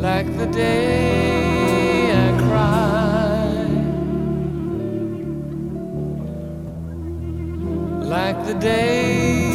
like the day I cried, like the day.